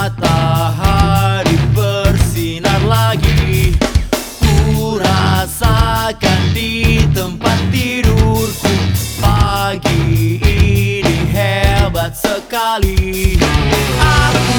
matahari bersinar lagi. Ku rasakan di tempat tidurku. Pagi ini hebat sekali. Aku